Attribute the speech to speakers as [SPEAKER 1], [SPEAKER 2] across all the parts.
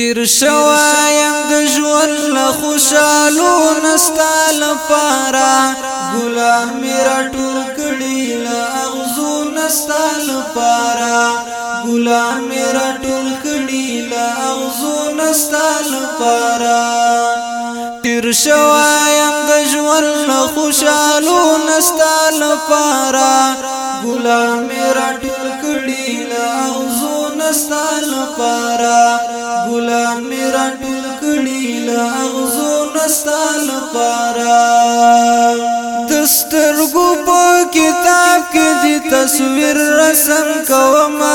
[SPEAKER 1] تیر شوایم د ژوند له خوشالو نستا لپاره ګلاب میرا ټول کړي له اغزو نستا لپاره ګلاب میرا ټول کړي له اغزو نستا لپاره تیر شوایم د ژوند له خوشالو نستا لپاره ګلاب میرا ټول کړي له دستان لپارا ګلان میرا ټول کړي لا غزو نستان لپارا دسترګو په کتاب کې دي تصویر رسم کوما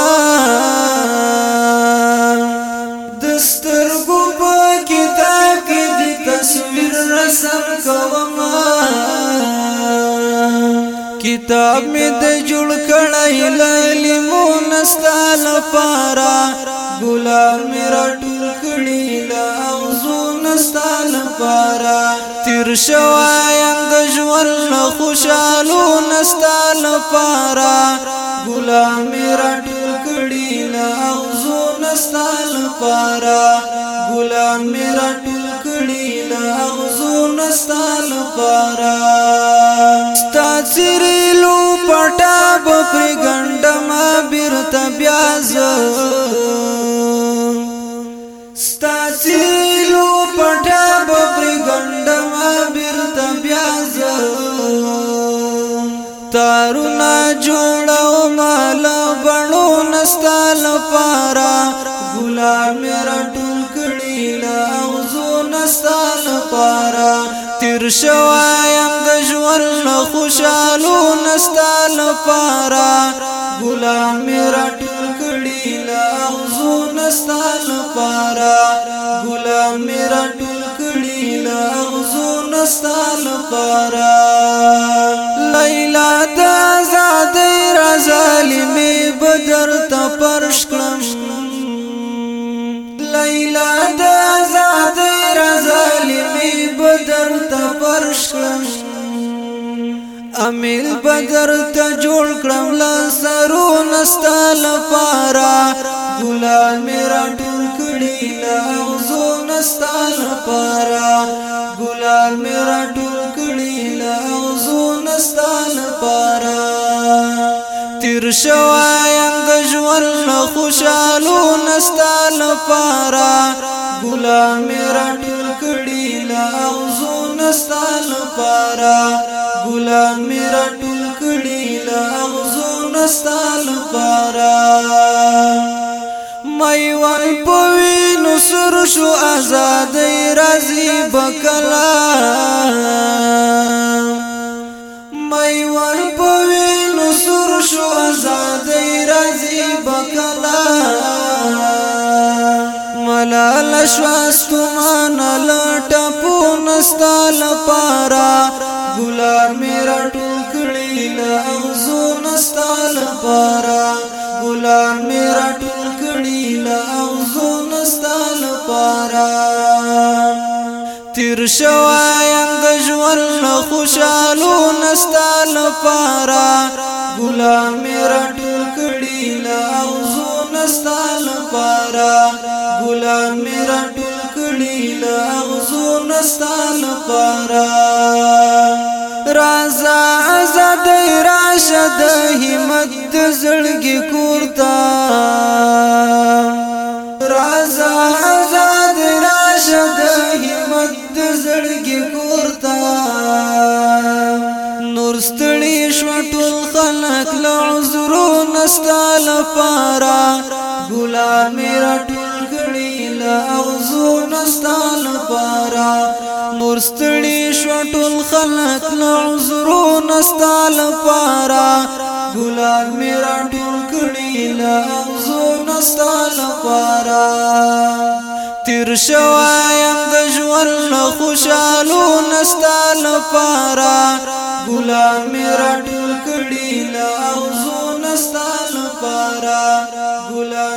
[SPEAKER 1] دسترګو په کتاب کې دي تصویر رسم کوما کتاب می د جوړ کړای لاله ستال پارا ګلاب میرا ټول کړي لا غزون ستال پارا تیر شوایند ژوند خوشالو نستال پارا ګلاب میرا ټول کړي لا غزون ستال پارا ګلاب میرا ټول کړي لا غزون ستال پارا ستاسي بیا ز ستاسیلو پټه ببر ګندم بیرت بیا ز تارونا جوړو مال بڼو نستال پارا ګلام رټل کړي لا اوزو نستال پارا تیر شوایم د ژوند خوشالو نستال پارا غلام میرا ټکړی لا غزو نستال پارا غلام میرا ټکړی لا غزو نستال پارا امیل بدر ته جوړ کړم لا سرو نستا لپارا ګلان میرا ټول کړي لا غزو نستا لپارا ګلان میرا ټول کړي لا غزو نستا لپارا تیر شوایم د ژوند خوشالو نستا لپارا ګلان میرا ټول کړي لا غزو نستا لپارا ګلان شو آزادی رازی بکلا میوان پوینو سر شو آزادی رازی بکلا ملال شواستمان لټپو نستا لپارا ګلاب میرا ټوکړی لا اوزو نستا لپارا ګلاب میرا ټوکړی لا تیر شوایم د ژوند خوشالو نستال پارا غلام راټول کړي لا اوزو نستال پارا غلام راټول کړي لا اوزو نستال پارا رازا آزاد راشد همت زړګي کورتا زړګي پورتا نور ستړي شو ټول خلک له عذرو نستا لپاره غلام را ټول کړي له اغزو نستا لپاره نور ستړي شو ټول خلک له عذرو نستا لپاره غلام را ټول کړي له اغزو نستا لپاره تیر شوایم د ژوند خوشالو نستال پارا غلام را ټول کړي لا او زو نستال پارا غلام